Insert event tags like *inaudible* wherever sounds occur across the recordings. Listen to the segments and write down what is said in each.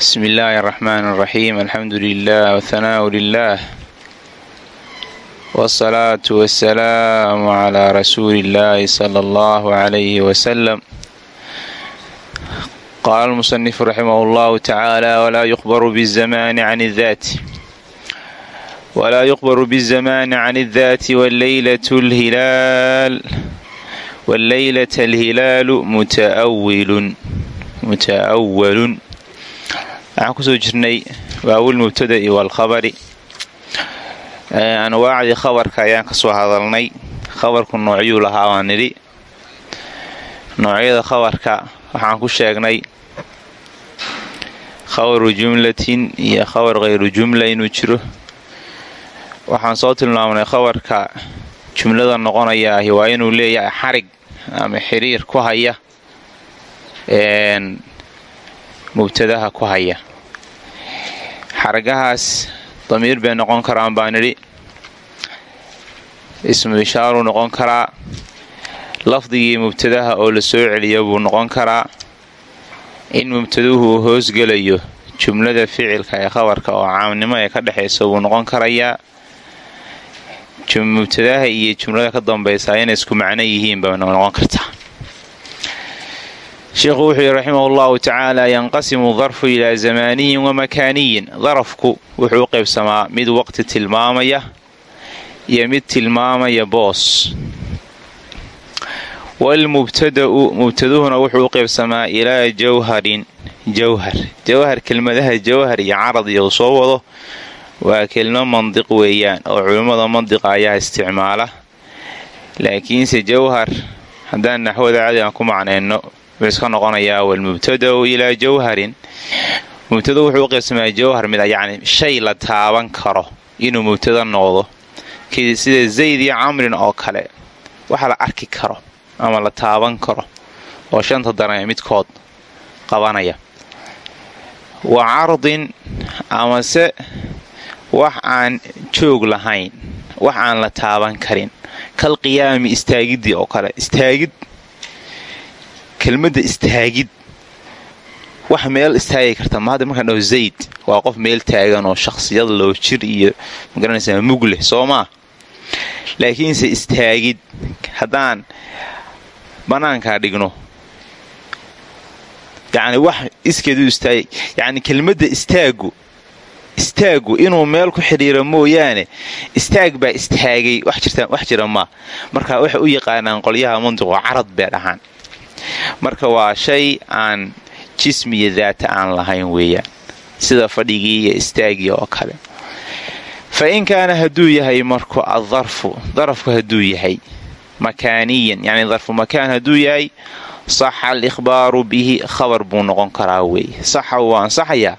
bsmi illaahi الرaxmaan الraxiim alxamdu lilah whanaaءu lilah wالsalaatu wasalaamu calaa rasuuli illaahi sala allahu calayhi wasalam qaala almusanifu raximah allahu tacaala walaa yuqbaru bizamaani can daati walaa yuqbaru bizamaani can اdaati wاllaylata alhilaalu mutaawilun waxaan ku soo jirnay waawil mubtada iyo walkhabari anwaacdii khabarka ayaan ka soo hadalnay. Khabarku noocyuu lahaa baan nidhi. Noocyada khabarka waxaan ku sheegnay khabaru jumlatin iyo khabar khayru jumla inuu jiro. Waxaan soo tilmaamnay khabarka jumlada noqonaya ahi waa inuu leeyahay xarig ama xiriir ku haya mubtadaha ku haya xaragahaas damiir bay noqon karaan baan nidhi. Ismu ishaaruu noqon karaa. Lafdigii mubtadaha oo la soo celiyo buu noqon karaa. In mubtaduhu uu hoosgelayo jumlada ficilka ee khabarka oo caamnimo ee ka dhexaysa buu noqon karayaa. Mubtadaha iyo jumlada ka dambaysa inay isku macno yihiin bay noqon kartaa sheikhu wuxuu yihi raximah allahu tacaala yanqasimu darfu ilaa zamaaniyin wa makaaniyin darafku wuxuu u qaybsamaa mid waqti tilmaamaya iyo mid tilmaamaya boos. Walmubtada'u mubtaduhuna wuxuu u qaybsamaa ilaa jawharin jawhar. Jawhar kelmadaha jawhar iyo carad iyo uu soo wado waa kelmo mandiq weeyaan oo culimmada mandiqa ayaa isticmaala. Laakiinse jawhar haddaan naxwada cadi aan ku macnayno iska noqonayaa walmubtada'u ilaa jawharin. Mubtado wuxuu u qaybsamaa jawhar mid yacni shay la taaban karo inuu mubtada noqdo. Sida zayd iyo camrin oo kale waxa la arki karo ama la taaban karo oo shanta daran midkood qabanaya. Wa cardin amase wax aan joog lahayn wax aan la taaban karin. Kal qiyaami istaagiddii oo kale istaagid kelmadda istaagid. Wax meel istaagi karta. Ma hadda markaan dhaho zayd waa qof meel taagan oo shakhsiyad loo jir iyo ma garanaysaa mug leh soo maa laakiinse istaagid haddaan bannaankaa dhigno yacni wax iskeedu istaagay yacni kelmadda istaagu istaagu inuu meel ku xidhiiro mooyaane istaag baa istaagay wax jira maa marka waxay u yaqaanaan qolyaha mantiqo carad bay dhahaan marka waa shay aan jismiya daata aan lahayn weeyaan sida fadhigii iyo istaagii oo kale. Fa in kaana hadduu yahay marku adarfu darafku hadduu yahay makaaniyan yacni darfu makaan hadduu yahay saxa alikhbaaru bihi khabar buu noqon karaa weeye saxa wuu ansaxayaa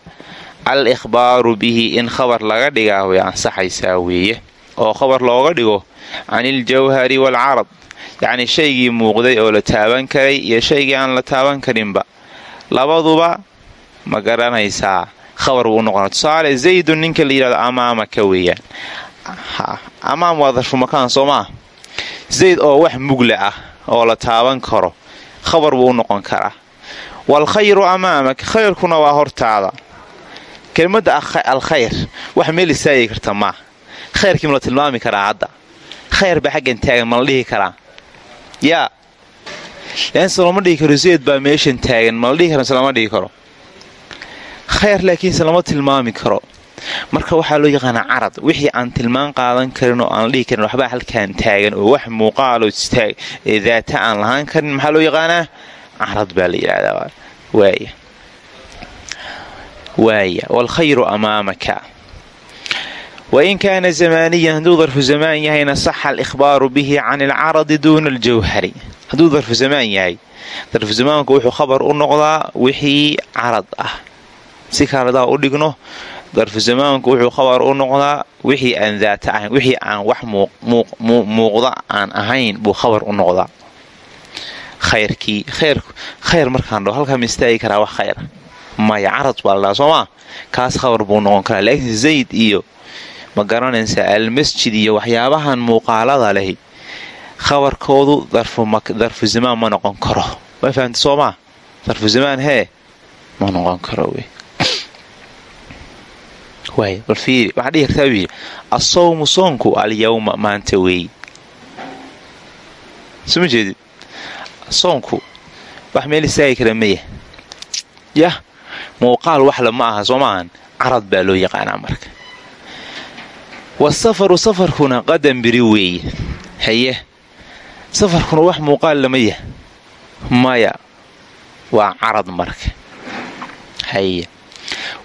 al ikhbaaru bihi in khabar laga dhigaa way ansaxaysaa weeye. Oo khabar looga dhigo can iljawhari waalcarad yacni shaygii muuqday oo la taaban karay iyo shaygii aan la taaban karinba. Labaduba ma garanaysaa khabar buu noqona tusaale zaydun ninka la yidhahdo amaamaka weeyaan. Amaam waa darfu makaan soo maa zayd oo wax mugle ah oo la taaban karo khabar buu u noqon karaa. Waalkhayru amaamak khayrkuna waa hortaada. Kelmadda alkhayr wax meel istaagi karta maa khayrkii ma la tilmaami karaa hadda. Khayr baa xaggan taagan ma la dhihi karaa yaa laanse lama dhihi karo zayd baa meeshan taagan. Ma la dhihi karo mise lama dhihi karo? Khayr laakiinse lama tilmaami karo. Marka waxaa loo yaqaanaa carad. Wixii aan tilmaan qaadan karin oo aan la dhihi karin waxbaa halkaan taagan oo wax muuqaalo daata aan lahaan karin maxaa loo yaqaanaa? Carad baa la yidhahdaa waaya. Waalkhayru amaamaka wain kaana zamaaniyan hadduu darfu zamaan yahayna saxa alikhbaaru bihi can alcaradi duuna aljawhari hadduu darfu zamaan yahay darfu zamaanku wuxuu khabar u noqdaa wixii carad ah si kaaladaa u dhigno darfu zamaanku wuxuu khabar u noqdaa wixii aan daata ahayn wixii aan wax muuqda aan ahayn buu khabar u noqdaa khayrkii khayr markaan dhaho halkaa ma istaagi karaa wax khayra maya carad baa ladhaha soo maa kaas khabar buu noqon karaa laakiin zayd ma garanaysaa almasjid iyo waxyaabahan muuqaalada lehi khabarkoodu darfu zamaan ma noqon karo. Ma fahamta soo maa darfu zamaan hee ma noqon karo asawmu soonku alyawma maanta weey soma jeedid soonku wax meel istaagi kara maya yah muuqaal waxle ma aha soo maahan? Carad baa loo yaqaanaa marka wasafaru safarkuna qadan biri weeye. Haye safarkuna wax muuqaal lama yah. Maya waa carad marka. Haye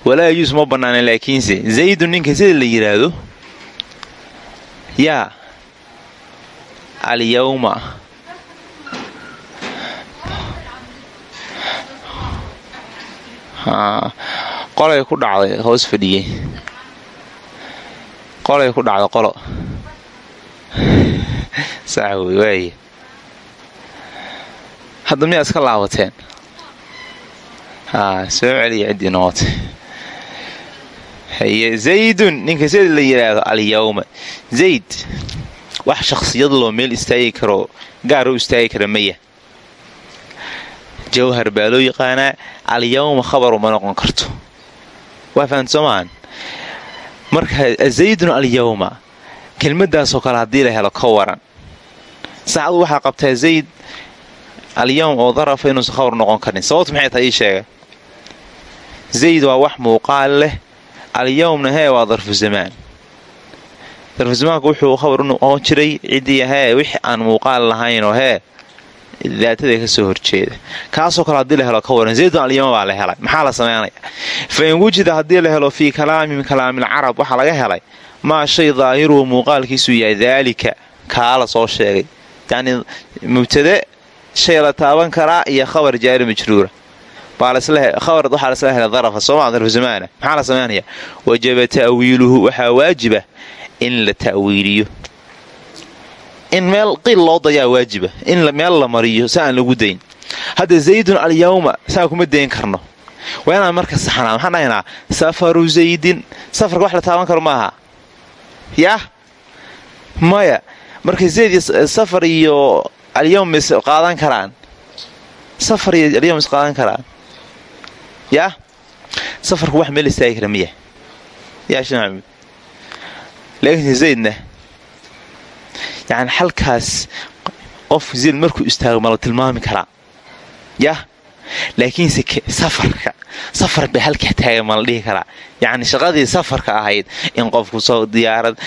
walaa yajuus ma bannaana laakiinse zaydun ninka sida la yidhaahdo yaa alyawma. Qolay ku dhacday hoos fadhiyey qolay *laughs* ku dhacday qolo sax wey waaya hadda miyaa iska laabateen soo celiya ciddii noqotay haye zaydun ninka sida la yidhaahdo alyawma zayd wax shakhsiyad loo meel istaagi karo gaar u istaagi kara maya. Jawhar baa loo yaqaanaa alyawma khabaru ma noqon karto waa fahamta marka zaydun alyawma kelmadaasoo kale haddii la helo ka waran. Saacadu waxaa qabtaa zayd alyawm oo darafa inuusan khabar noqon karin. Sababtu maxay tahay ii sheega zayd waa wax muuqaal leh. Alyawmna hee waa darfu zamaan. Darfu zamaanku wuxuu khabar u noqon jiray ciddii hee wixii aan muuqaal lahaynoo hee daatada ka soo horjeeda. Kaasoo kale haddii la helo ka waran zaydun alyama baa la helay. Maxaa la samaynaya fa in wujida haddii la helo fii kalaamihim kalaamilcarab waxaa laga helay maa shay daahiruhu muuqaalkiisu yahay daalika. Kaa la soo sheegay. Yacnii mubtade shay la taaban karaa iyo khabar jaari majruura. Khabar waxaa lasla helay darafa sooma darfu zamaana. Maxaa la samaynaya wajaba ta'wiiluhu waxaa waajiba in la ta'wiiliyo in meel qiil loo dayaa waajiba in meel la mariyo si lagu dayn. Hadda zaydun alyawma saa kuma dayn karno. Waa inaan marka saxnaa maxaan dhahaynaa safaru zaydin. Safarka wax la taaban karo maaha. Yaah maya marka zayd safar iyo alyawm is qaadan karaan. Safar iyo alyawm is qaadan karaan. Yaah safarku wax meel istaagi kara miya? Yaa shimacmud laakiinse zaydna yacni halkaas qof zayd markuu istaago ma la tilmaami karaa. Yah laakiinse safarka safar bay halkaa taagan ma la dhihi karaa. Yacni shaqadii safarka ahayd in qofku soo diyaarad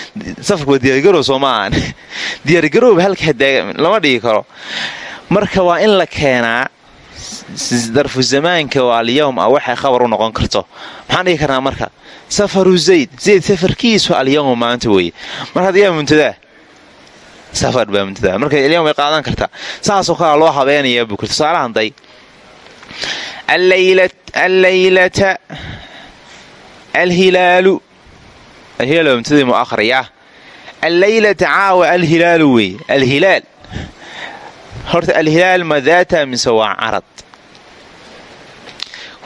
safarka waa diyaargarow soo ma ahan. *laughs* Diyaargarowba halkaa taagan lama dhihi karo. Marka waa in la keenaa darfu zamaanka oo alyawm ah waxay khabar u noqon karto. Maxaan dhihi karnaa marka safaru zayd zayd safarkiisu alyawma maanta weeye. Mar hadyaa muntadaa safar baa muntadaa marka alyawm ay qaadan kartaa saasoo kalea loo habeenayaa buu kir tusaalahan day allaylata alhilaalu alhilaal waa mubtadii mu'akhriya allaylata caawa alhilaalu weeye alhilaal horta alhilaal ma daata mise waa carad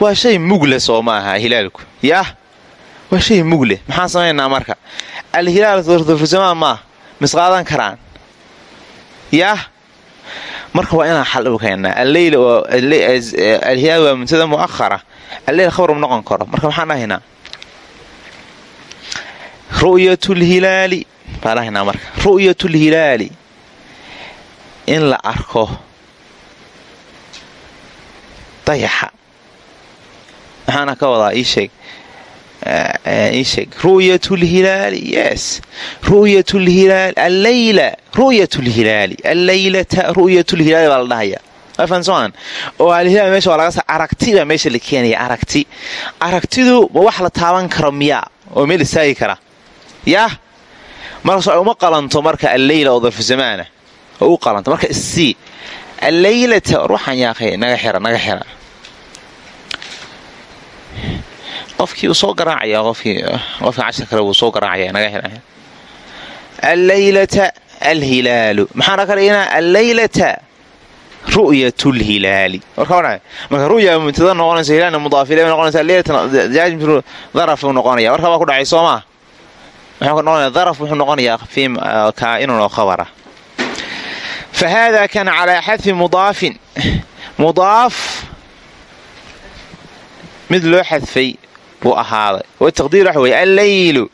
waa shay mugle soo ma aha hilaalku yaah waa shay mugle maxaan samaynaa marka alhilaal durfursamaan maah misqaadan karaan yaah marka waa inaan xal u keennaa alhilaal waa muntada mu'ahara alleyl khabarum noqon karo. Marka maxaan dhahaynaa ru'yatulhilaali baan dhahaynaa marka. Ru'yatulhilaali in la arko. Dayaxa. Maxaana ka wadaa? Iisheeg iisheeg ru'yat lhilaali yes. Ru'yat lhilaali allayla ru'yat lhilaali allaylata ru'yat lhilaali baa la dhahaya. Afansoan oo alhilaal meesha waa laga aragti baa meesha la keenaya aragti. Aragtidu ma wax la taaban karo miyaa oo meel istaagi kara. Yaah. Markaas ay uma qalanto marka alleyla oo darfu zamaana oo qalanto. Marka issii allaylata ruuxan yaaqay naga xira naga xira qofkii uu soo garaacaya qofka cashar kale wuu soo garaacaya naga xira allaylata alhilaalu. Maxaana ka dhignaa allaylata ru'yat lhilaali marka ru'ya mubtada noqonaysa hilaalna mudaaf ilay noqonaysa alleylatan jaajimtu daraf uu noqonaya warka baa ku dhacay soo maa wuxuu noqonaya daraf wuxuu noqonayaa fi kaa'inun oo khabara. Fa kana calaa xadfi mudaafin. Mudaaf mid loo xadfay buu ahaaday. Oo taqdiir waxa weye alleylu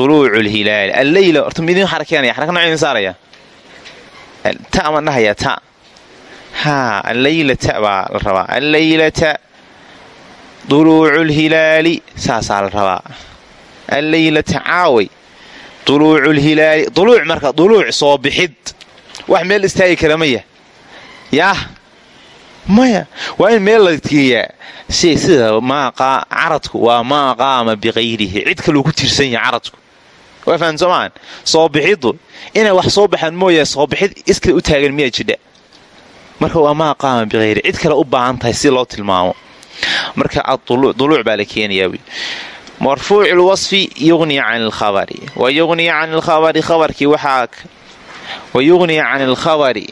uluucu lhilaali alleyl horta midin xarakeynaya xaraka noc idin saaraya ta ma dhahaya ta. Haa alleylata baa la rabaa. Alleylata duluucu lhilaali saasaa la rabaa. Alleylata caaway duluucu lhilaali duluuc marka duluuc soo bixid. Wax meel istaagi kara maya yaah maya waa in meel la geeyaa sida caradku waa maa biqayrihi. Cid kaluu ku tiirsan yahay caradku. Waa fahan soomaan soo bixiddu inay wax soo baxaan mooya soo bixid iskale u taagan miyaa jidha marka waa maa qaama biqayri cid kale u baahan tahay si loo tilmaamo. Marka duluuc baa la keenayaa marfuucu lwasfi yuqni can lkhabari wa yuqni can lkhabari khabarkii waxaa wa yuqni can lkhabari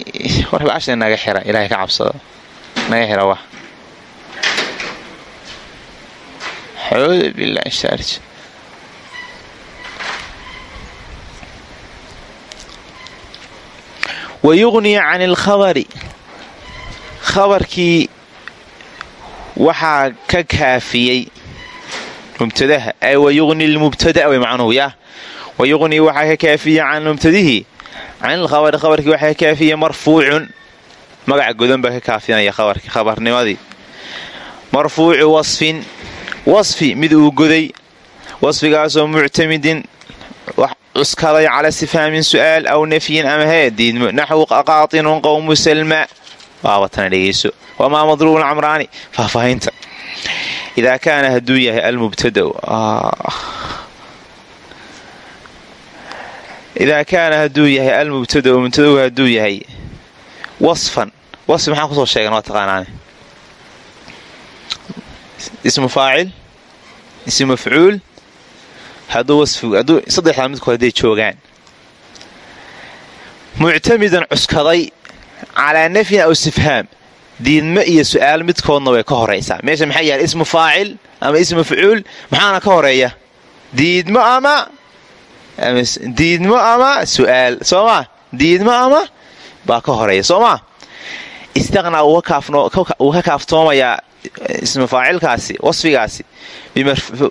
warba ashna naga xira ilahay ka cabsada naga xira wax xawda bilah shaarj wa yuqni can alkhabari khabarkii waxaa ka kaafiyey mubtadaha ay wa yuqni lmubtada way macnuhu yah wa yuqni waxaa ka kaafiyey can mubtadihii can ilkhabari khabarkii waxaa ka kaafiyey marfuucun magaca godan baa ka kaafinaya khabarnimadii. Marfuucu wasfin wasfi mid uu goday wasfigaasoo muctamidin cuskaday cala istifhaamin su'aal aw nafyin ama hee diidmo naxwu qaatinun qowmu salma. Waabatana dhegeyso wamaa madruubun camraani? Faahfaahinta. Idaa kaana hadduu yahay almubtadau. Idaa kaana hadduu yahay almubtadau mubtadau hadduu yahay wasfan wasfi maxaan ku soo sheegan waa taqaanaane ismu faacil ismu mafcuul hadduu wasfigu saddexdaa midkood hadday joogaan. Muctamidan cuskaday calaa nafyin aw istifhaam. Diidmo iyo su'aal midkoodna way ka horaysaa. Meesha maxaa yaalla ismu faacil ama ismu mafcuul? Maxaana ka horreeya? Diidmo ama diidmo ama su'aal. Soo maa diidmo ama baa ka horreeya. Soo maa istaqnaa uu ka kaaftoomayaa ismu faacilkaasi wasfigaasi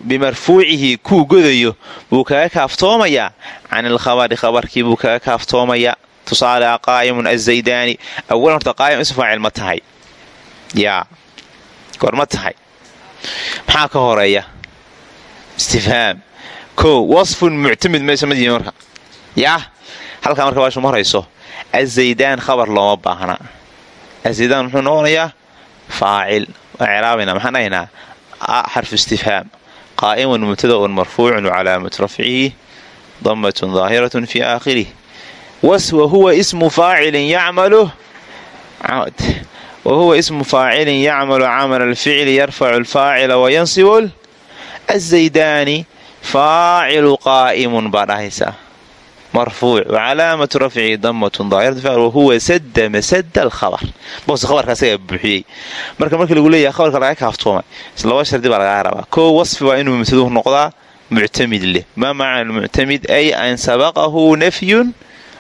bimarfuucihi kuu godayo buu kaga kaaftoomayaa can ilkhabari khabarkii buu kaga kaaftoomayaa tusaale qaa'imun azaydaani awalan horta qaa'im ismu faacil ma tahay. Yaa goor ma tahay. Maxaa ka horreeya? Istifhaam. Kow wasfun muctamid meesha ma yihiin marka. Yaa halkaa marka baashu ma horayso. Azaydaan khabar looma baahna azaydaan muxuu noqonayaa faacil waa ciraabina maxaan dhahaynaa xarfu istifhaam qaa'imun mubtadaun marfuucun wacalaamatu rafcihi damatun daahiratun fi aakhirih wahuwa ismu faacilin yacmalu wahuwa ismu faacilin yacmalu camala alficli yarfacu alfaacila wayansibu azaydaani faacilu qaa'imun baa dhahaysaa marfuuc wacalaamatu rafcihi damatun daahiratu wahuwa sada masada alkhabar boos khabarka asagaa buuxiyey marka markii lagu leeyahay khabarka laga kaaftoomay laba shardi baa lagaa rabaa koo wasfi waa inuu mubtaduhu noqdaa muctamid leh maa macna muctamid ay an sabaqahu nafyun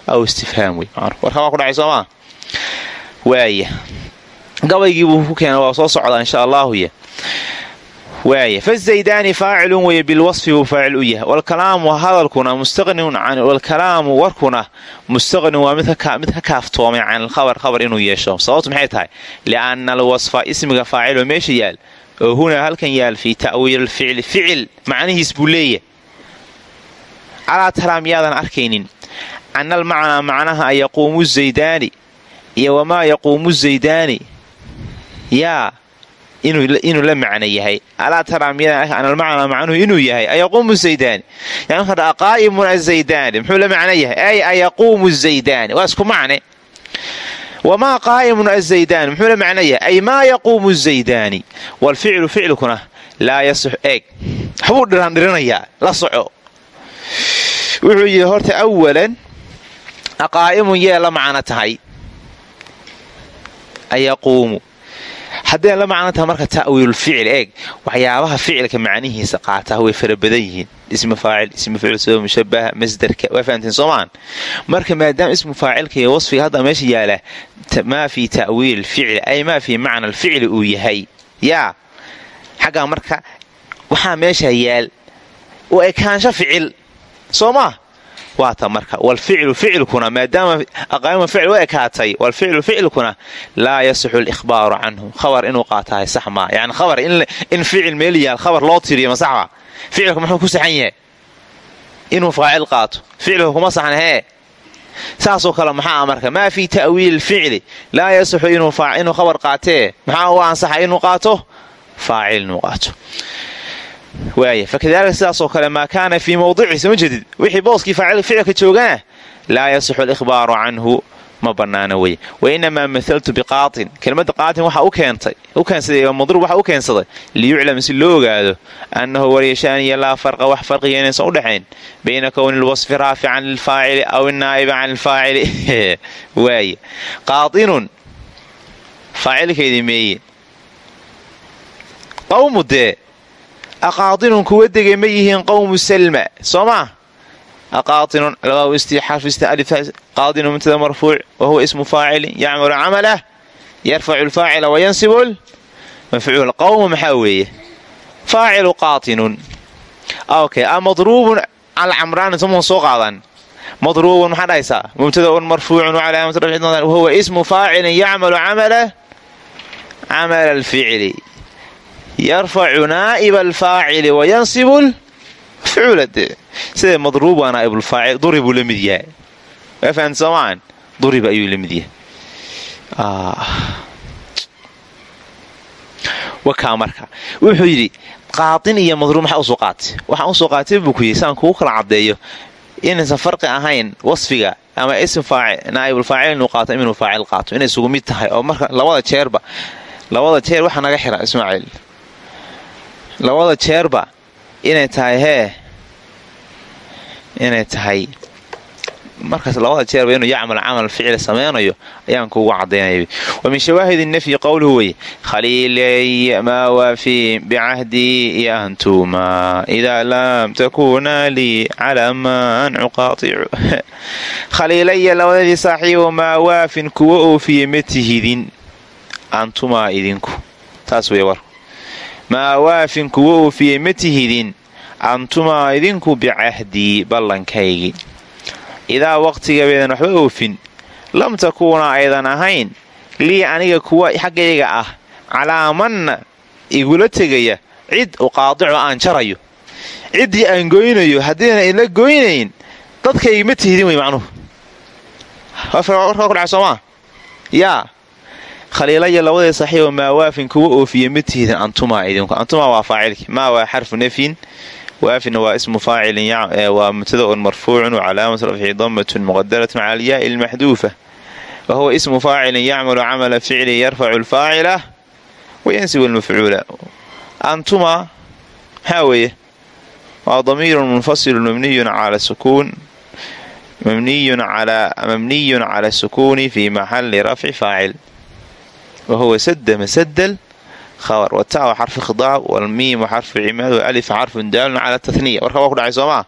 aw istifhaam wey warka waa ku dhacay soo maa waaya gabaygiibuu ku keena waa soo socdaa waaya fazaydaani faacilun weye bilwasfi buu faacil u yahay. Walkalaamu hadalkuna mustaqniun walkalaamu warkuna mustaqnin waa mid ka kaaftoomay can alkhabar khabar inuu yeesho. Sababtu maxay tahay? Lianna alwasfa ismiga faaciloo meesha yaal oo hunaa halkan yaal fii ta'wiili alficli. Ficil macnihiis buu leeyahay. Calaa taraa arkaynin. Ana almacnaa macnaha an zaydaani iyo wamaa yaquumu zaydaani yaa inuu la macno yahay. Alaa taraa miyaanalmacnaa macnuhu inuu yahay. Ayaquumu zaydaani qaa'imun azaydaani muxuu la macno yahay? Ay ayaquumu zaydaani waa isku macne. Wamaa qaa'imun azaydaani muxuu la macno yahay? Ay maa yaquumu zaydaani walficlu ficilkuna laa yasix eeg. Waxbuu dhirandhirinayaa la soco. Wuxuu yidhi horta awalan aqaa'imun yee la macno tahay. Ayaquumu hadday la macno taha marka ta'wiilulficil eeg waxyaabaha ficilka macnihiisa qaataa way fara badan yihiin. Ismu faacil ismu ficil soo mushabaha masdarka waa fahamteen soomaan marka maadaama ismu faacilka iyo wasfiga hadda meesha yaalla maa fii ta'wiili lficli ay maa fii macna alficli uu yahay. Yaa xaggaa marka waxaa meesha yaal u ekaansho ficil soo maa waata marka. Walficlu ficilkuna maadaama aqaama ficil u ekaatay walficlu ficilkuna laa yasixu likhbaaru canhu khabar inuu qaatahay sax maa khabar in ficil meel yaal khabar loo tiriyo ma saxba ficilka muxuu ku saxan yahay? Inuu faacil qaato. Ficilka kuma saxan hee saasoo kale maxaa marka maa fii ta'wiili ficli laa yasixu inuu khabar qaatee? Maxaa u ansaxa inuu qaato? Faacil inuu qaato waaya fakadalika sidaasoo kale maa kaana fii mawdiciisa ma jedid wixii booskii ficilka joogana laa yasixu alikhbaaru canhu ma banaana weye wainamaa mahaltu biqaatin kelmadda qaatin waxa u keensaday madruub waxa u keensaday liyuclam si loo ogaado annahu waryashaaniya laa farqa wax farqiga inaysan u dhexayn bayna kowni lwasfi raafican lilfaacili aw inaa'iba can ilfaacili *laughs* waaye qaatinun faacilkeydii meeye qawmu dee aqaatinun kuwa degay ma yihiin qawmu salma soo maa mubtada marfuuc wa huwa ismu faacilin yacmalu camalah yarfacu lfaacila wayansibu mafcuul qawmu maxaa weeye faacilu a madruubun alcamraani somuun soo qaadan madruubun maxaa dhahaysaa mubtadaun marfuucun wacalaamatu rafci wahuwa ismu faacilin yacmalu camala camala alficli yarfacu naa'iba alfaacili wayansibu lmafcuula dee sida madruub waa naaibulfaacil duribuu la mid yahay. Waa fahamta soomaan durib ayuu yidhi qaatin iyo madruub maxaa u soo qaatay? Waxaan u soo qaatay buu ku yidhi saan kugu kala caddeeyo. Inaysan farqi ahayn wasfiga ama ism naaibulfaacil inuu qaato inuu faacil qaato. Inay isugu mid tahay. Oo marka labada jeerba labada jeer waxa naga xira ismaaciil labada jeerba inay tahay hee inay tahay. Markaas labada jeerba inuu yacmal camal ficli samaynayo ayaan kuugu cadaynaya wa min shawaahid nafyi qowluhu weye khaliilay maa waafi bicahdii iyo antuma idaa lam takuuna lii calaa maan cuqaaicu *laughs* khaliilaya labadadii saaxiibo maa waafin kuwa oofiyey ma tihidin antumaa idinku. Taas wey war maa waafin kuwa oofiyey ma tihidin antumaa idinku bicahdii ballankaygii. Idaa waqtigabeedan waxba oofin lam takuuna aydan ahayn lii aniga kuwa xaggayga ah calaamanna igula tegaya cid uqaadico aan jarayo. Ciddii aan goynayo haddiina ila goynayn dadkayga ma tihidin wey macnuhu. Soomaa yaa khaliilaya labadee saxiiba maa waafin kuwa oofiya ma tihidin antumaa idinku. Antumaa waa faacilki. Maa waa xarfu nafyin. Waafina waa ismu faacilin waa mubtadaun marfuucun wacalaamatu rafci damatun muqadaratun cala alyaai lmaxduufa wa huwa ismu faacilin yacmalu camala ficli yarfacu lfaacila wayansibu lmafcuula antuma maxaa weeye waa damiirun munfasilun mabniyun cala sukuun mabniyun cala sukuuni fi maxali rafci faacil wa huwa sada masadal khabar wata xarfu khidaab walmiim xarfu cimaad walif xarfun daalun cala taniya warka waa ku dhacay soomaa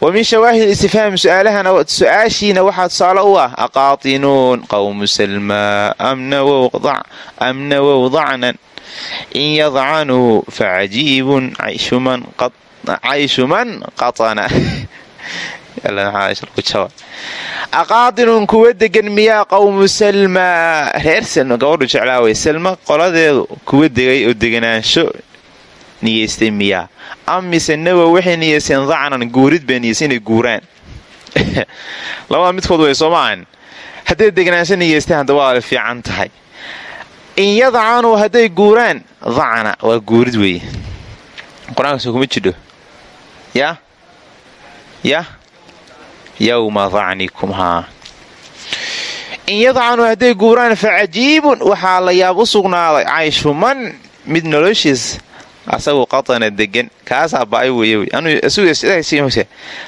wa min shawaahid istifhaam su'aashiina waxaa tusaale u ah aqaatinuun qawmu salmaa am nawow dacnan in yadcanuu facajiibun cayshu man qatana aqaatinun kuwa degan miyaa qawmu salma? Reer salma gabadhu jeclaaway salma qoladeedu kuwa degay oo deganaansho niyeystay miyaa. Am mise nawow waxay niyeysteen dacnan guurid bay niyeystay inay guuraan. *laughs* Labada midkood way soo maahan hadday deganaansho niyeysteen hadda waa fiican tahay. In yadcanuu hadday guuraan dacna waa guurid weeye. Qur'aankaas kuma jidho. Yaa yah yowma dacnikum haa in yadcanuu hadday guuraan fa cajiibun waxaa la yaab u sugnaaday cayshu man mid noloshiis asagu qatana degan kaasaa ba'ay weeye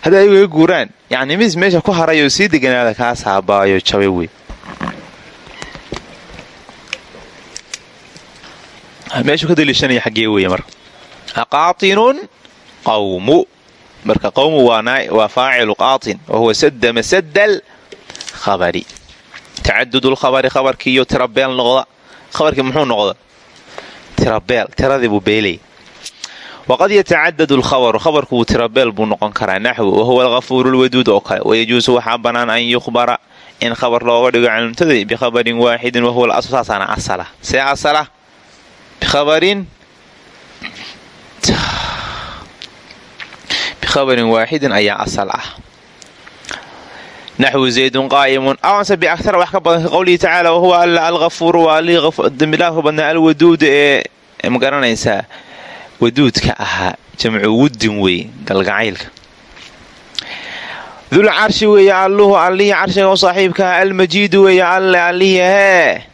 hadday ayagu ga guuraan yacni mid meesha ku harayoo sii deganaada kaasaa baayo jabay wey meeshuu ka daliishanaya xaggee weeye marka aqaatinun qawmu marka qowmu waa faacilu qaatin wa huwa sada masadal khabari. Tacadud lkhabari khabarkiiyo tirabeel noqda. Khabarkii muxuu noqda? Tirabeel tiradii buu beelay. Waqad yatacadadu lkhabaru khabarku tirabeel buu noqon karaa naxwu wahuwa alghafuuru lwaduud oo kale. Wayajuusu waxaa bannaan an yukhbara in khabar looga dhigo canumtada bikhabarin waaxidin wahuwa lasl saasaana asala. See asala? Bikhabarin bikhabarin waaxidin ayaa asal ah naxwu zaydun qaa'imun awanse biakara wax ka badan ka qowlihi tacaala wahuwa alla alhafuuru waa allihii dembilaafka badnaa alwaduuda ee ma garanaysaa waduudka ahaa jamcu wuddin wey galgacaylka dul carshi weeye alluhu allihii carshiga u saaxiibkaha almajiidu weeye alle allihii hee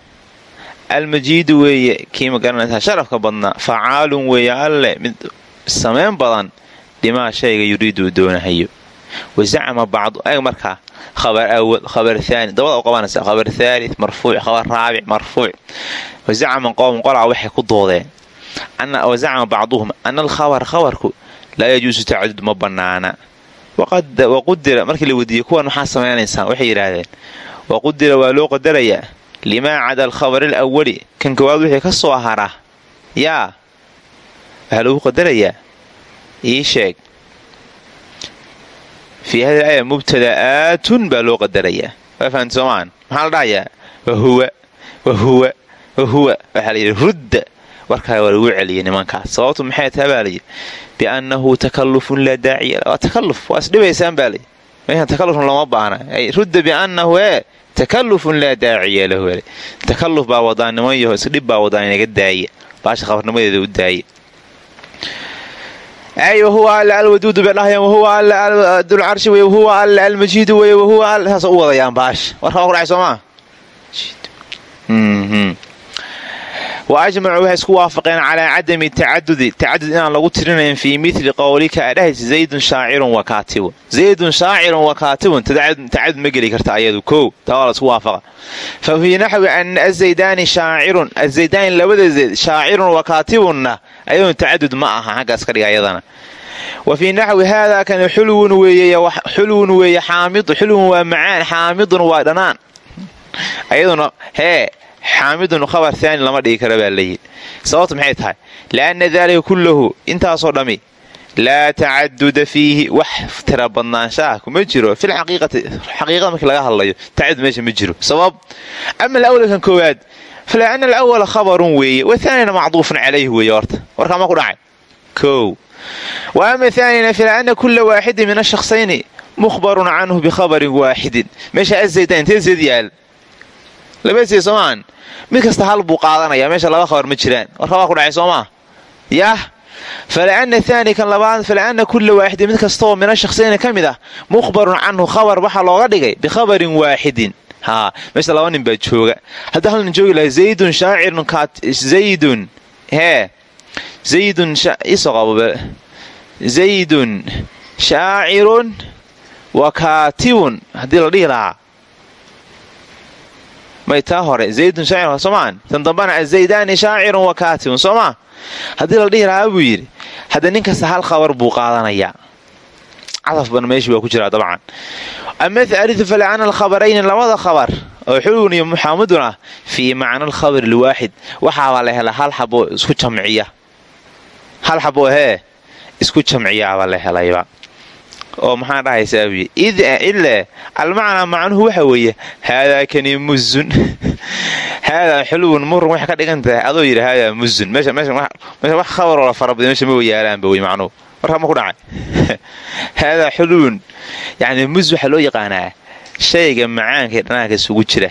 almajiidu weeye kii ma garanaysaa sharafka badnaa facaalun weeye alle mid samayn badan dhimaa shayga yuriidu doonahayo. Wazacama bacdu eg markaa khabar awal khabar aani dabada u qabanaysa khabar thaali marfuuc khabar raabic marfuuc. Wazacama qowm qolaa waxay ku doodeen. Wazacama bacduhum ana alkhabar khabarku laa yajuusu tacadud ma banaana waqudira markii la weydiiyey kuwan maxaa samaynaysaan waxay yidhaahdeen waqudira waa loo qadarayaa limaa cada alkhabar alawali kan koowaad wixii ka soo hara. Yaa waxaa lagu qadarayaa ii sheeg. Fii hadi aya mubtada'aatun baa loo qadarayaa. Waa fahamta soomaan. Maxaa la dhahayaa? Wahuwa wahuwa wahuwa waxaa layidhi rudda. Warkaa waa lagu celiyay nimankaas sababtu maxay taha baa layidhi biannahu takallufun laa daaciya takalluf. Waa isdhibaysaan baa layidhi meeshan takallufna looma baahna. Rudda biannahu ee takallufun laa daaciya lahu takalluf baa wadaan niman yaho isdhib baa wadaan inaga daaya baasha khabarnimadeeda u daaya ay wahuwa alla alwaduudu bay dhahayaan wahuwa alla dulcarshi wey wahuwa alla almajiidu wey wahuwa alla saas u wadayaan baasha warkaa ku dhacay soomaa wa ajmacuu waxay isku waafaqeen calaa cadami tacadudi tacadud inaan lagu tirinayn fii mili qowlika adhahaysa zaydun shaacirun wa kaatibun zaydun shaacirun wa kaatibun tacadud ma geli karta ayadu kow taa waa la isku waafaqa fa fii naxwi ana azaydaani shaacirun azaydaani labada zayd shaacirun wa kaatibunna ayadun tacadud ma aha xaggaas ka dhiga ayadana wa fii naxwi haadaa kan xulwun weeye xaamidu xulwun waa macaan xaamidun waa dhanaan ayaduna hee xaamidun khabar haani lama dhigi kara baa layidhi sababtu maxay tahay lianna daalika kullahu intaasoo dhammi laa tacaduda fiihi wax tira badnaanshaah kuma jiro filxaqiiqati xaqiiqada markii laga hadlayo tacadud meesha ma jiro sabab ama alawla kan koowaad falianna alawala khabarun weeye wathaanina macduufun calayhi weeye horta warkaa ma ku dhacay kow wa ama thaanina filianna kula waaxidin min ashakhsayni mukhbarun canhu bikhabarin waaxidin meesha azaydan intee zayd laba zayd soomaan. Mid kasta hal buu qaadanaya meesha laba khabar ma jiraan. Warka waa ku dhacay soomaa? Yah fala'ana haani kan labaad fala'ana kulla waaxidin mid kastaoo mina shakhsiyayna ka mid ah canhu khabar waxaa looga dhigay bikhabarin waaxidin. Haa meesha laba nin baa jooga. Haddii hal nin joogi lahay zaydun shaacirun zaydun hee zaydun zaydun shaacirun wa kaatibun. Haddii la dhihi lahaa may taa hore zaydun shaacirun soomaan tan dambana azaydaani shaacirun wa kaatibun soomaa haddii la dhihi lahaa buu yidhi hadda nin hal khabar buu qaadanayaa cadaf ban meeshii waa ku jiraa dabcan. Ama aaliu fala'ana alkhabarayni labada khabar oo xulwun iyo muxaamudun ah fii macna alkhabari lwaaxid waxaabaa hal xaboo isku jamciya. Hal xaboo hee isku jamciyaabaa la helayba oo maxaa dhahaysaa buyi ile almacnaa macnuhu waxa weeye haadaa kani muzun. *laughs* Haadaa xulwun murun waxay ka dhigan tahay adoo yidhi haadaa muzun. Meesha wax khabaroo la farabadiy meesha ma wayaalaanba wey macnuhu. Warkaa ma ku dhacay. *laughs* Haadaa xulwun yacni muz waxaa loo yaqaanaa shayga macaanka iyo dhanaanka isugu jira.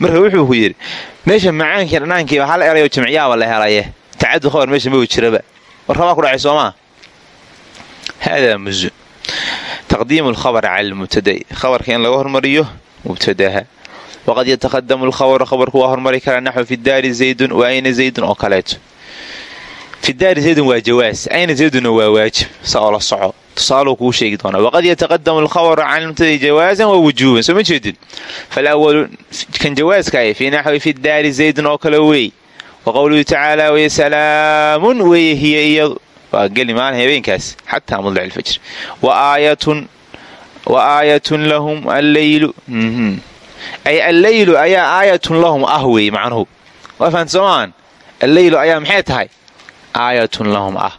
Marka wuxuu ku yidhi meesha macaankiiyo dhanaankiiba hal erayoo jamciyaaba la helaye tacadud khabar meesha ma jiraba warkaa waa ku dhacay soomaa? Haadaa muzun taqdiimu lkhabr cala lmubtada'i khabarka in laga hormariyo mubtadaha waqad yataqadamu lkhabru khabarku waa hormari karaa naxwu fi daari zaydun wa ayna zaydun oo kaleeto fi daari zaydun waa jawaas ayna zaydunna waa waajib sa oo la soco tusaaluu kuu sheegi doonaa waqad yataqadamu alkhabru cala lmubtada'i jawaazan wa wujuuban soo ma jeedid falawalu kan jawaaskaay fii naxwi fi daari oo kale wey wa qowluhu tacaala waa geli maalin habeenkaas xataa mudlac ilfajr wa aayatun lahum alleylu ay alleylu ayaa aayatun lahum ah weeye macnuhu. Waa fahamta soomaan alleylu ayaa maxay tahay? Aayatun lahum ah.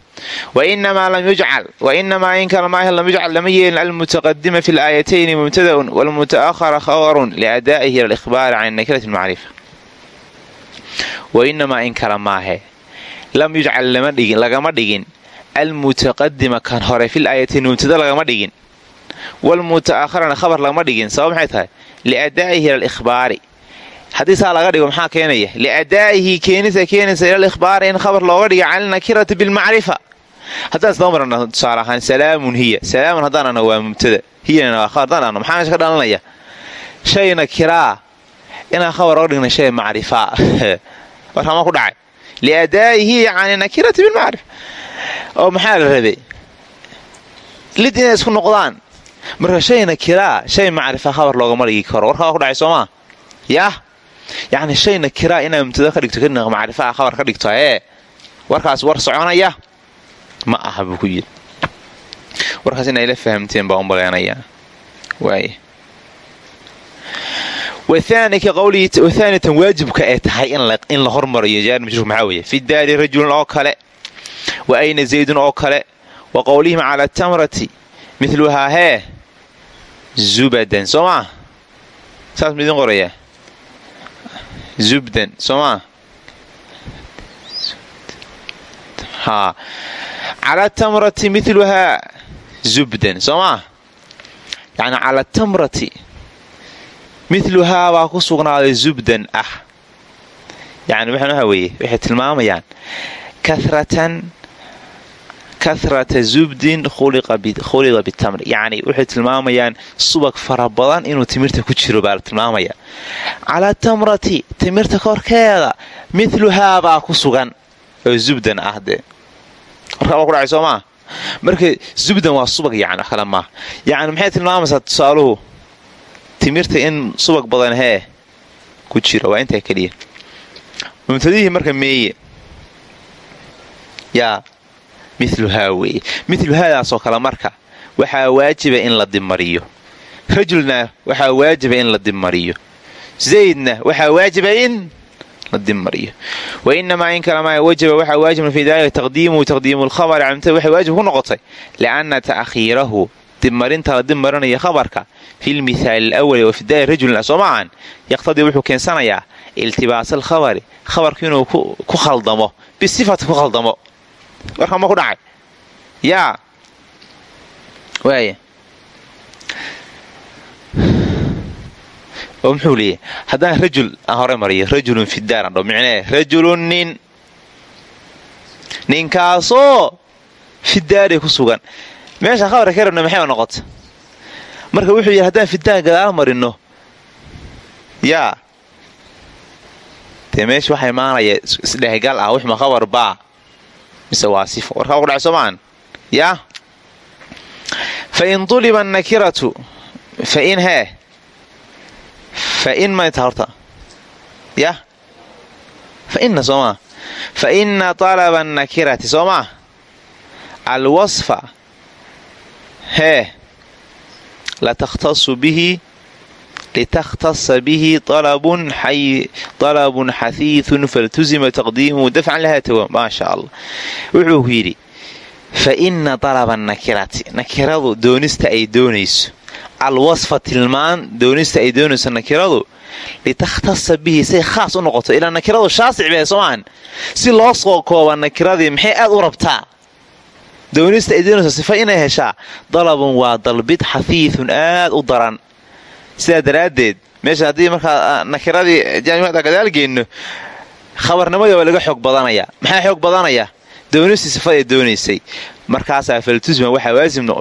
Wainamaa lam yujcal wainamaa in kale maahe lam yujcal lama yeelin. Almutaqadima fi laayatayni mubtadaun walmuta'ahara khabarun liadaa'ihi ila alikhbaari can nakirati macrifa wainamaa in maahe lam yujcal lagama dhigin. Almutaqadima kan hore fil aayatayni mubtada lagama dhigin. Walmuta'akharana khabar lagama dhigin. Sabab maxay tahay? Liadaa'ihi ila haddii saa laga dhigo maxaa keenaya? Liadaa'ihi keenisa keenaysa ila in khabar looga dhiga cala nakirati bilmacrifa haddaan isdaba marana tusaale ahaan salaamun hiya. Salaamun haddaan ana waa mubtada. Hiyana waa khabar haddaan ano maxaa meesha ka dhalanaya? Shay nakiraa inaan khabar oga dhigna shay macrifaa *laughs* warkama ku dhacay liadaa'ihi yani nakirati bilmacrifa oo maxaa la rabay lid inay isku noqdaan marka shay nakiraa shay macrifa khabar loogama dhigi karo warkaa ku dhacay soomaa yah yacni shay nakiraa inaad mubtada ka dhigto kadib macrifaa khabar ka dhigto ee warkaas war soconaya ma aha buu ku yidhi warkaas inay la fahamteen baa umaleynaya waay wathaanitan waajibka ee tahay in la hormariyo maxaa weeye fi daari rajulun oo kale wa ayna zaydun oo kale wa qowlihim cala tamrati miluhaa hee zubadan soo maa saas ma idin qorayaa zubdan soo maa cala tamrati miluhaa zubdan soo maa yacni cala tamrati miluhaa baa ku sugnaaday zubdan ah. Yacni waxaan waxa weeye waxay tilmaamayaan karatan kahrata zubdin khuliqa bitamri yacni waxay tilmaamayaan subag fara badan inuu timirta ku jiro baa tilmaamaya. Calaa tamrati timirta korkeeda miluhaa baa ku sugan. Oo zubdan ah dee. Warkaa waa ku dhacay soo maa marka zubdan waa subag yani kale maaha yacni maxay tilmaamaysaa tusaaluhu timirta in subag badan hee ku jiro waa intaa keliya? Mubtadihii marka meeye yaa miluhaa weeye. Milu haadaasoo kale marka waxaa waajiba in la dibmariyo rajulna waxaa waajiba in la dibmariyo zaydna waxaa waajiba in la dibmariyo wa inamaa in kalema wajaba waxaa waajibna fii daalika taqdiimuhu taqdiimu lkhabari waxay waajib ku noqotay. Lianna ta'khiirahu dibmarinta la dibmarinaya khabarka. Fi lmithaali alawali wa fidaaya rajulin soo maahan yaqtadii wuxuu keensanayaa iltibaas alkhabari khabarka inuu ku khaldamo bisifati ku khaldamo. Warka ma ku dhacay? Yaa waaya oo muxuu rajul aan hore mariyo rajulun fidaaran dho micnee rajulun nin. Ninkaasoo fidaaray ku sugan meesha khabarka ka rabna maxay noqota marka wuxuu yidhi haddaan fidaan gadaal marino yaa dee meesha waxaa imaanaya isdhehgal ah wixma khabar baa? Mise waa sifo warkaa ku dhacay soomaan? Yaa fain uliba nakiratu fain hee. Fain mayta horta? Yah faina soomaa? Faina alaba nakirati soo maa alwasfa hee latakhtasu bihi litakhtasa bihi alabun xahiithun faltuzima taqdiimuhu dafcan lahaa tawa maa sha allah wuxuu yidhi fa ina dalaba nakirati nakiradu doonista ay doonayso. Alwasfa tilmaan doonista ay doonayso nakiradu litakhtasa bihi say khaas u noqoto ilaa nakiradu shaasic bee soomaan si loo soo kooba nakiradii maxay aad u rabtaa doonista ay sifa inay heshaa dalabun waa dalbid xahiithun aad u daran. Sidaa daraaddeed meesha haddii markaa nakiradii jaamicada gadaal geenno khabarnimadii waa laga xoog badanaya. Maxaa xoog badanaya? Doonistii sifada doonaysay markaasaa faltusma waxaa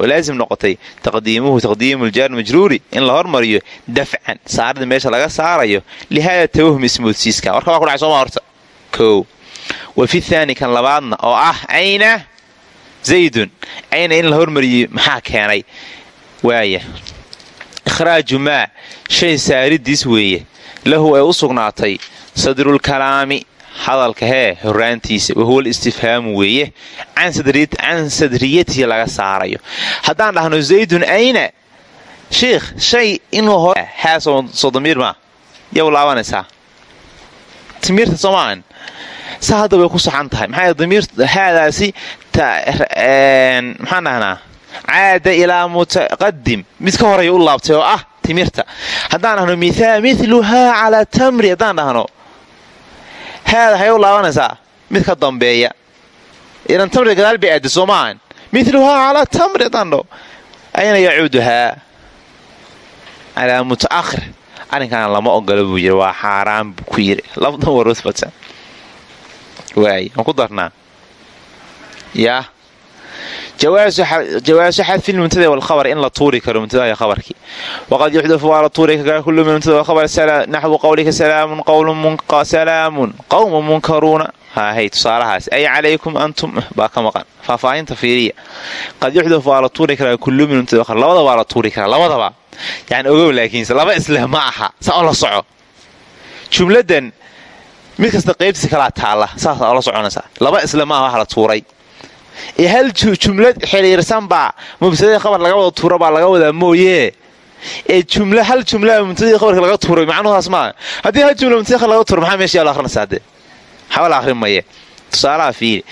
laazim noqotay taqdiimuhu taqdiimu ljaar majruuri in la hormariyo dafcan saarida meesha laga saarayo lihaada tawahum ismoodsiiska warka waa ku dhacay sooma horta. Kow. Wa fi thaani kan labaadna oo ah ayna zaydun. Ayna in la hormariyey maxaa keenay? Waaya ikhraaju maa shay saaridiis weeye. Lahu ay u sugnaatay sadrulkalaami hadalka hee horaantiisa wahuwa listifhaamu weeye can sadriyatihi laga saarayo. Haddaan dhahno zaydun ayna shiikh shay inuu haasoo damiir maa yaw laabanaysaa. Timiirta soomaahan saa hadda way ku saxan tahay. Maxaa damiir haadaasi maxaan dhahnaa caada ilaa mutaqadim mid ka horaya u laabtay oo ah timirta. Haddaan dhahno miluhaa calaa tamri. Haddaan dhahno haada hay u mid ka dambeeya. Idan tamri gadaal bay aadi soo maahan miluhaa tamri. Haddaan dhaho ayna yacuuduhaa calaa mutaakhir. Arrinkaana lama ogola buu yiri waa xaaraan ku yiri labdan warusbata waay aan ku darnaa yaa jawaasu xadfi lmuntada walkhabar in la tuuri karo muntada khabarkii waqad yuxdafu waa tuuri karaa kullu muntada walkhabar naxwu qawlika salaamun salaamun qawmun munkaruuna haahay tusaalahaas ay calaykum antum baa ka maqan faahfaahinta fiiriya qad yuxdafu waa tuuri karaa kullu muntada labada waa tuuri karaa labadaba yani ogow laakiinse laba isleh ma aha saa oo la soco mid kasta qaybtiisa kalaa taalla saasaa ola soconaysaa. Laba isle ma aha wax la tuuray. Ee hal jumlad xiriirsanbaa mubtadai khabar laga wada tuura baa laga wadaa mooye. Ee jumla hal jumlaa mubtadai khabarka laga tuuray macnuhaas maaha haddii hal jumla mubtadai khabar laga tuura maxaa meesha yaalo akhrinaysaa dee waxba la akhrin maye. Tusaalaha fiiri.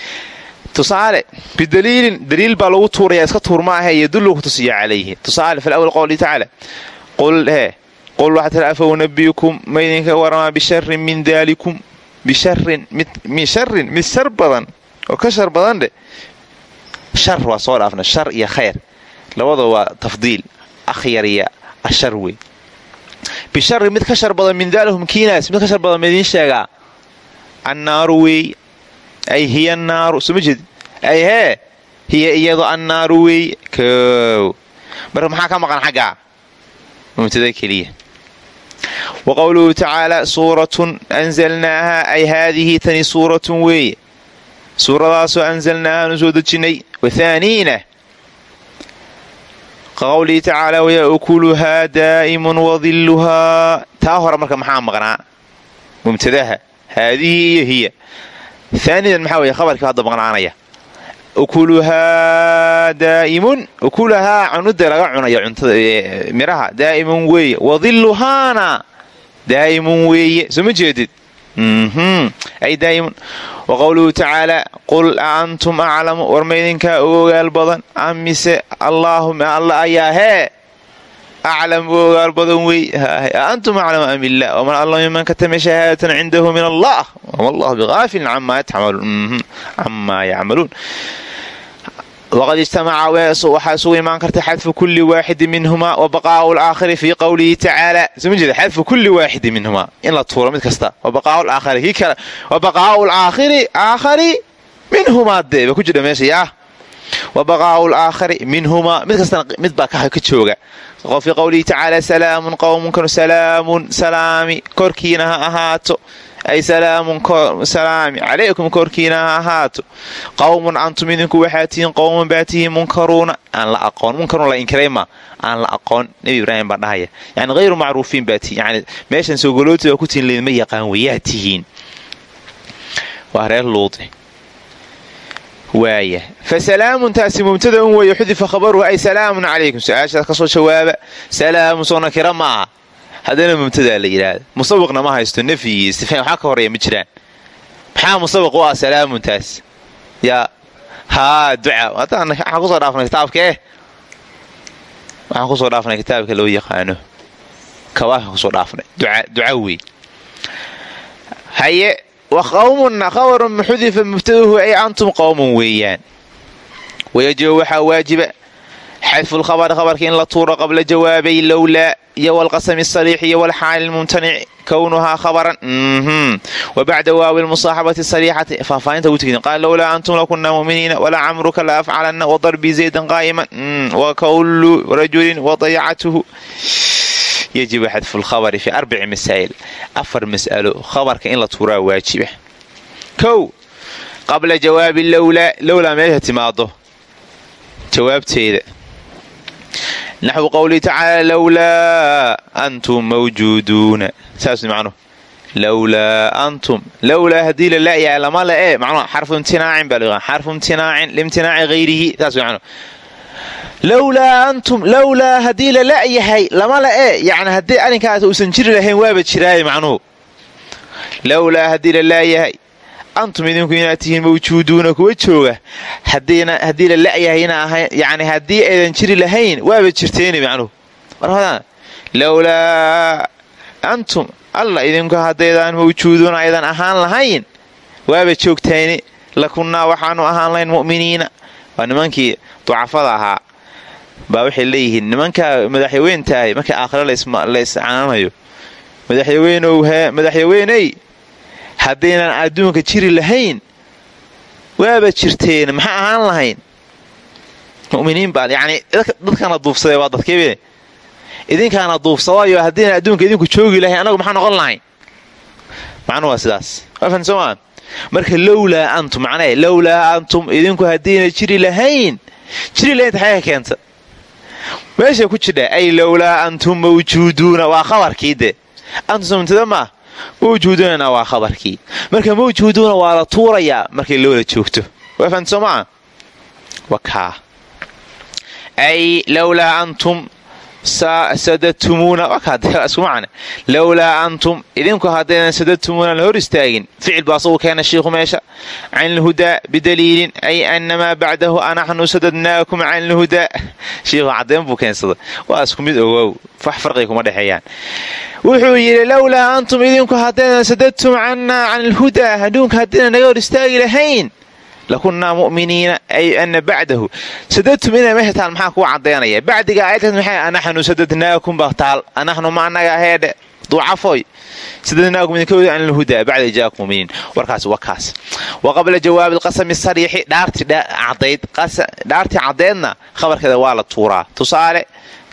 Tusaale bidaliilin daliil baa lagu tuurayaa iska tuur ma ahe yadullu ku tusiya calayhi. Tusaale fal awal qowlihi tacaala qul hee qul waxaa tira afa unabiukum ma idinka waramaa bisharin min daalikum bisharin min sharin mid shar badan oo ka shar badan dheh shar waa soo dhaafna shar iyo khayr. Labadoo waa tafdiil akhyar iyo ashar wey. Bishari mid ka shar badan min daalihum kiinaas mid ka shar badan ma idiin sheegaa. Annaaru wey ay hiya annaaru soo ma jeed? Ay hee hiya iyado annaaru wey. Kow. Marka maxaa ka maqan xaggaa? Mubtada keliya wa qowluhu tacaala suuratun anzalnaaha ay haadihi tani suuratun weeye suuradaasoo anzalnaaha aanu soo dejinnay wathaaniina ka qowlihi tacaala wayaa ukuluhaa daa'imun wadilluhaa taa hore marka maxaa maqnaa mubtadaha haadihii iyo hiya aanidan maxaa weye khabarkii hadda maqnaanaya ukuluhaa daa'imun ukulahaa cunuda laga cunayo miraha daa'imun weeye wadilluhaana daa'imun weeye soo ma jeedid ay daa'imun wa qowluhu tacaala qul a antum aclamu war ma idinkaa u ogaal badan am mise allaahuma alla ayaa hee aclam u ogaal badan wey a antum aclamu am illah waman alla miman katama shahaadatan cindahu min allah wama allahu biqaafilin camaa yacmaluun waqad ijtamaca waxaa isugu imaan karta xadfu kulli waaxidi minhumaa wa baqaa'u laakhiri fii qowlihi tacaala soma jeeda xadfu kulli waaxidi minhumaa in la tuuro mid kasta wa baqaa'u laakhiri kii kale wa baqaa'u laakhiri aakhari minhumaa dee ba ku jira meesha yaa wa baqaa'u laakhari minhumaa mid kastana mid baa ka jooga fii qowlihi tacaala salaamun qowmunkanu salaamun salaami korkiina ha ahaato ay salaami calaykum korkiina ha ahaato qowmun antum idinku waxaa tihiin qowman baa tihiin munkaruuna aan la aqoon munkaruun la inkirayma aan la aqoon nebi ibraahim baa dhahaya yani hayru macruufiin baa tihiin yani meeshan sogolooti baa ku tihin leedma yaqaan wayaa tihiin waa reer luudi waaya fa salaamun taasi mubtada un weeye xudifa khabaruhu ay salaamun calaykum su'aashaas ka soo jawaaba salaamun soo nakira ma aha haddana mubtadaa la yidhaahda musawiqna ma haysto nafyi istifhaam waxaa ka horreeya ma jiraan. Maxaa musawiq u ah? Salaamuntaas. Yaa haa duca. Waxaan ku soo dhaafnay kitaabkaeh waxaan ku soo dhaafnay kitaabka loo yaqaano. Kawaaka ku soo dhaafnay. Duca wey haye wa qawmunna khabarun xudifa mubtadahu ay antum qowmun weeyaan. Wayajibu waxaa waajiba xadfu lkhabari khabarka in la tuuro qabla jawaabay lowlaa iyo walqasami asariix iyo walxaali lmumtanic kownuhaa khabaran wa bacda waawi lmusaaxabati sariixati faahfaahinta ugu tegin qaal lowlaa antum lakunaa muminiina walaa camruka la afcalanna wadarbii zaydan qaa'iman wa kowlu rajulin wadayacatuhu yajibu xadfu lkhabari fi arbaci masaa'il afar mas'alo khabarka in la tuuraa waajiba kow qabla jawaabi lowlaa lowlaa meesha timaado jawaabteeda naxwu qowlihi tacaala lowlaa antum mawjuuduuna saas macnuhu lowlaa antum lowlaa haddii la la'yahay lama la e macnuhu xarfu imtinaacin baa la xarfu imtinaacin liimtinaaci hayrihi saas macnuhu lowlaa antum lowlaa haddii la la'yahay lama la e yacni haddii arrinkaas uusan jiri lahayn waaba jiraaye macnuhu lowlaa haddii la laayahay antum idinku inaad tihiin mawjuuduuna kuwa jooga haddii la la'yahay yani haddii aydan jiri lahayn waaba jirteeni macnuhu lowlaa antum alla idinku haddaydaan mawjuuduuna aydan ahaan lahayn waaba joogtayni lakunnaa waxaanu ahaan lahayn mu'miniina waa nimankii ducafada ahaa baa waxay leeyihiin nimankaa madaxyaweyntahay markii aakhiro la iscaananayo madaxyaweyney haddaynan adduunka jiri lahayn waaba jirteen maxaa ahaan lahayn? Muminiin baa yani dadkana duufsaday waa dadkeebe idinkaana duufsadayo haddaynan adduunka idinku joogi lahayn anagu maxaa noqon lahayn? Macnuu waa sidaas. Soma marka lowlaa antum macnee lowlaa antum idinku haddayna jiri lahayn jiri lahayn taxaga keenta. Meesha ku jidha ay lowlaa antum mawjuuduuna waa khabarkii de. Antum samtada maa mawjuudunana waa khabarkii marka mawjuuduuna waa la tuurayaa markay lowla joogto waa fahamta soo maa ay lowlaa antum lowlaa antum idinku haddaynan sadadtumuuna la hor istaagin. Ficil baa asagu keena shiikhu meesha. Can bidaliilin ay anamaa bacdahu anaxnu sadadnaakum can shiikhu cadeen buu keensada. Waa isku mid ogow wax farqiga kuma dhexeeyaan. Wuxuu yidhi lowlaa antum idinku haddaynan sadadtum cannaa can ilhudaa adduunka haddaynan naga hor istaagi lahayn lakunnaa mu'miniina ay ana bacdahu sadadtum inay meesha taal maxaa kuu caddaynaya bacdiga aayadkaas maxay anaxnu sadadnaakum ba taal anaxnu ma annaga heedhe ducafoy sadadnaakum idinka wada an lhudaa bacda jaakum muminiin warkaas waa wa qabla jawaabi alqasami sariixi dhaartii caddeedna khabarkeeda waa la tuuraa tusaale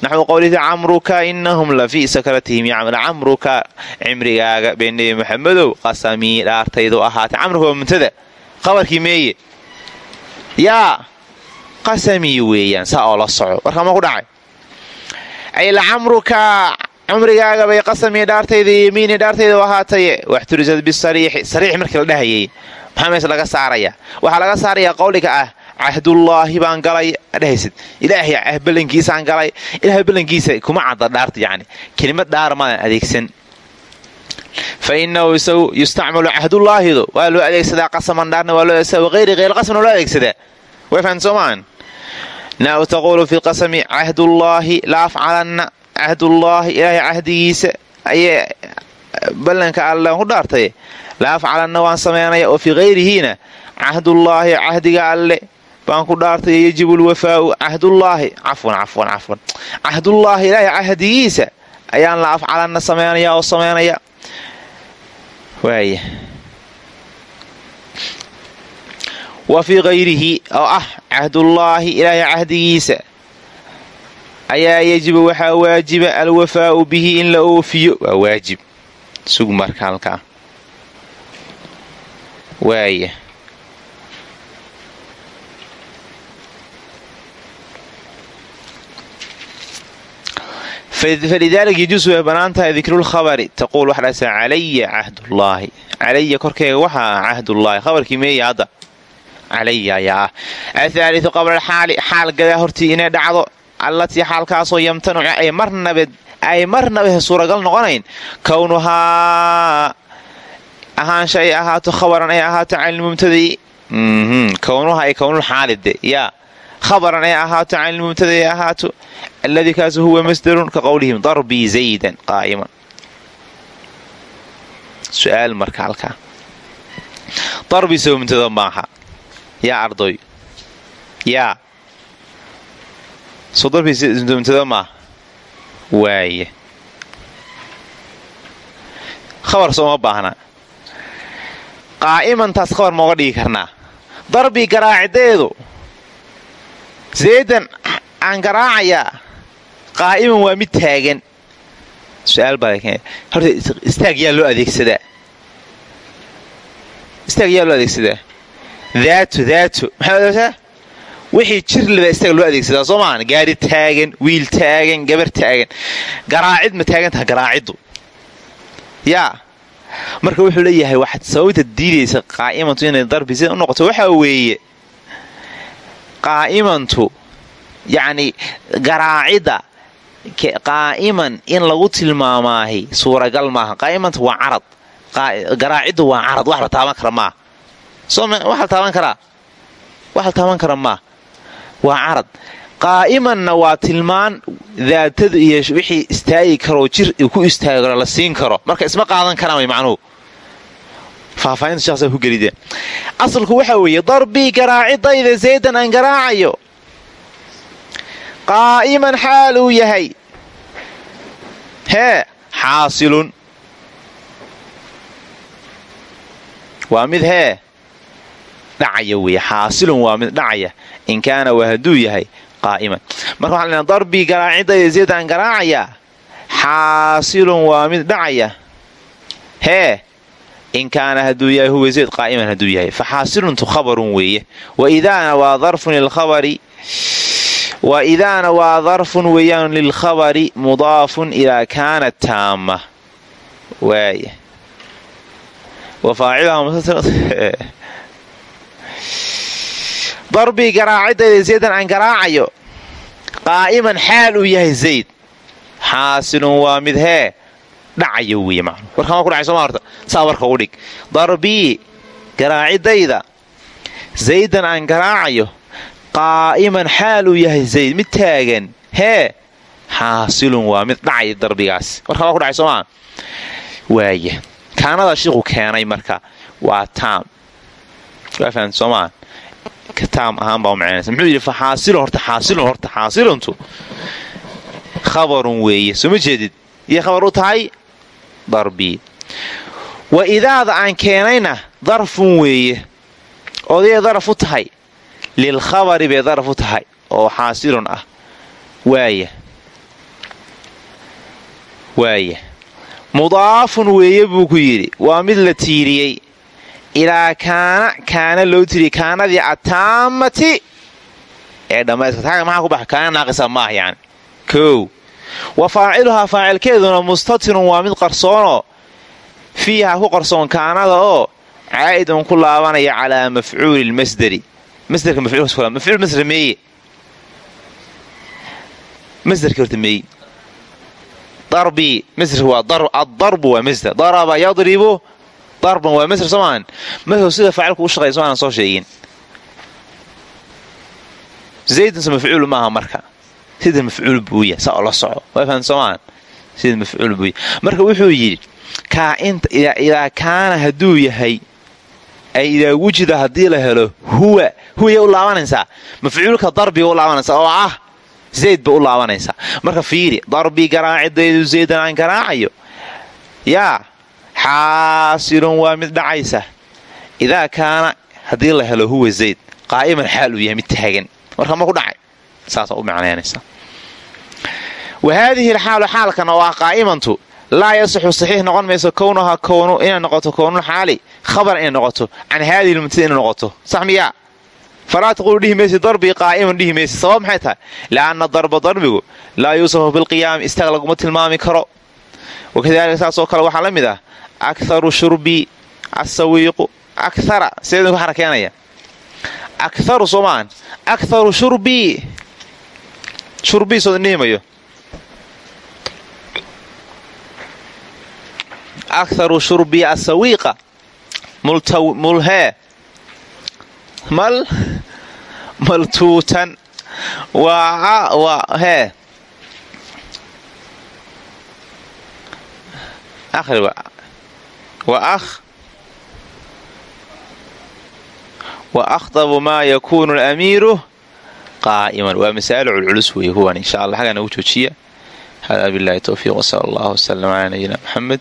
naxwu qowlihi camruka inahum la fii sakratihim yacmal camruka cimrigaaga bee nebi maxamedow qasamii dhaartaydu ahaatay camruka qabarkii meeye yaa qasamii weeyaan saa oo la soco. Warkama ku dhacay. Ay lacamruka cumrigaaga bay qasamii dhaartayda yemiini dhaartayda ahaataye waxturisad bisariixi sariix markii la dhahayay maxaa mees laga saarayaa waxaa laga saarayaa qowliga ah cahdullaahi baan galay. Dhehaysid ilaahay ballankiisaan galay. Ilahay ballankiisa kuma cadda dhaarta yacni. Kelimad dhaar maadan adeegsan fa inahu isagu yustacmalu cahdullaahidu waa loo adeegsadaa qasaman dhaarna waa loo adeegsadaa waqayri hayr qasmna loo adeegsadaa way fahan soomaan naw taquulu fi qasami cahdullaahi la afcalanna cahdullaahi ilaahay cahdigiisa ayee ballanka allan ku dhaartay la afcalanna waan samaynaya oo fii hayrihiina cahdullaahi cahdiga alle baan ku dhaartay yajibu lwafaau cahdullaahi cafwan cafwan cafwan cahdullaahi ilaahay cahdigiisa ayaan la afcalanna samaynaya oo samaynaya waaya wa fii hayrihi oo ah cahdullaahi ilaahay cahdigiisa ayaa yajibu waxaa waajiba alwafaau bihi in la oofiyo. Waa waajib. Sug halkaa. Waaya falidaalika yajuusu way bannaan tahay dikrulkhabari taquul waxaa dhahaysaa calaya cahdullaahi calaya korkeega waxaa ah cahdullaahi khabarkii meeya hadda calaya ayaa ah athaaliu qabla alxaali xaal gadaa hortii inay dhacdo allatii xaalkaasoo yamtanucu ay marnaba suuragal noqonayn kownuhaa ahaansha ay ahaato khabaran ay ahaato canilmubtadai kownuha ay kownulxaalide yaa khabaran ay ahaato canilmubtada ay ahaato alladii kaasu huwa masdarun ka qowlihim darbii zaydan qaa'iman su'aal marka halkaa darbii soo mubtada maaha yaa ardoy yaa soo darbii mubtada maaha waaye khabar sooma baahna qaa'imantaas khabar mooga dhigi karnaa darbii garaacideedu zaydan aan garaacayaa qaa'iman waa mid taagan. Istaag yaa loo adeegsadaa? Daato daato maxaa wixii jir leba istaag loo adeegsadaa. Soo gaari taagan wiil taagan gabar taagan. Garaacid ma taagantaha garaaciddu yaa. Marka wuxuu leeyahay waxaad sababta diidaysa qaa'imantu inay darbi u noqoto. Waxaa weeye qaa'imantu yacni garaacidda qaa'iman in lagu tilmaamaahi suuragal maaha. Qaa'imanta waa carad. Garaaciddu waa carad. Wax la taaban kara maaha. Wax la taaban karaa? Wax la taaban kara maa waa carad. Qaa'imanna waa tilmaan daatadu iyo wixii istaagi karoo jir ku istaagi karo la siin karo. Marka isma qaadan karaan way macnuhu faahfaahinta sheekhasaa ku gelide asalku waxaa weeye darbii garaacidayda zaydan aan garaacayo qaa'iman xaal uu yahay. Hee xaasilun. Waa mid hee dhacaya weeye xaasilun waa mid dhacaya. In kaana waa hadduu yahay qaa'iman. Marka waxaan lena darbii garaacidayda zaydan garaacayaa xaasilun waa mid dhacaya. Hee in kaana hadduu yahay huwa zayd qaa'iman hadduu yahay fa xaasiluntu khabarun weeye waidaana waa darfun lilkhabari wa idaana waa darfun weeyaan lilkhabari mudaafun ilaa kaana taama waaya darbii garaacidayda zaydan aan garaacayo qaa'iman xaal uu yahay zayd xaasilun waa mid hee dhacaya weeye macnu warkaan waa ku dhacay sooma horta saa warka u dhig. Darbii garaacidayda. Zaydan aan garaacayo qaa'iman xaal uu yahay zayd mid taagan. Hee xaasilun waa mid dhacay darbigaas. Warkaan waa ku dhacay soomaa waaya kaanada shiiku keenay marka waa taam. Waa fahamta soomaa taam ahaan baa macnaysa muxuu yidhi fa xaasilun horta xaasilun horta xaasiluntu. Khabarun weeye soo ma jeedid? Iyo khabar u tahay darbii wa idaada aan keenayna darfun weeye odayay daraf u tahay. Lilkhabari bay daraf u tahay oo xaasilun ah. Waaya waaya mudaafun weeye buu ku yidhi. Waa mid la tiiriyey. Ilaa kaana kaana loo tiiriyey. Kaanadii ataamati ee dhammayska taaga maxaa ku baxa? Kaana naaqisa maah yani kow wa faaciluhaa faacilkeeduna mustatirun waa mid qarsoonoo fiiha ku qarsoon kaanada oo caa'idun ku laabanaya calaa mafcuuli lmasderi masderka mafcuul masder meeye. Masderka horta meeye. Darbii masderka waa masder daraba yadribu darban waa masder soomaan masder sida faacilku u shaqeya soo aanan soo sheegin. Mafcuul maaha marka sida mafcuul buuya saa la soco. Soomaan? Sida mafcuul buuya marka wuxuu yidhi idaa kaana hadduu yahay ay idaa wujida haddii la helo huwa huwayay u laabanaysaa. Mafcuulka darbiga u laabanaysaa oo ah zayd ba u laabanaysaa. Marka fiiri darbii garaacidaydu zaydan aan garaacayo. Yaa xaasilun waa mid dhacaysa. Idaa kaana haddii la helo huwa zayd. Qaa'iman xaal uu yahay mid taagan. Marka ma ku dhacay. Saasaa u macnaynaysa wa haadihi alxaalu xaalkan oo ah qaa'imantu laa yasaxu saxiix noqon mayso kownaha inay noqoto kownul xaali khabar inay noqoto can haadihi lmubtada inay noqoto sax miyaa falaa taquulu dhihi maysi darbii qaa'iman dhihi maysi sabab maxay tahay li'anna darba darbigu laa yuusafu bilqiyaami istaag laguma tilmaami karo wakadalika saasoo kale waxaa la mid ah akharu shurbii asawiiqu akhara sideedin ku xarakeenaya akharu soomaan akharu shurbii shurbii soo dhihimayo akharu shurbii asawiiqa mulhee mal maltuutan hee wa akhdabu maa yakuunu alamiiru qaa'iman waa masaa'il culculus weeye kuwan insha allah xaggaa nagu joojiya hada billahi towfiiq wsala allahu wslam calaa nabiyina muxamed